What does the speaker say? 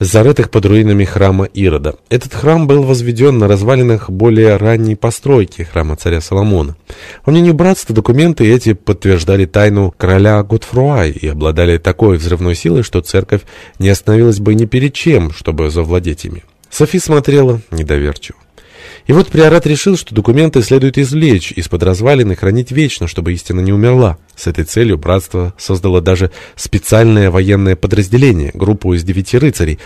зарытых под руинами храма Ирода. Этот храм был возведен на развалинах более ранней постройки храма царя Соломона. По мнению братства, документы эти подтверждали тайну короля Готфруай и обладали такой взрывной силой, что церковь не остановилась бы ни перед чем, чтобы завладеть ими. Софи смотрела недоверчиво. И вот приорат решил, что документы следует извлечь из-под развалин и хранить вечно, чтобы истина не умерла. С этой целью братство создало даже специальное военное подразделение, группу из девяти рыцарей,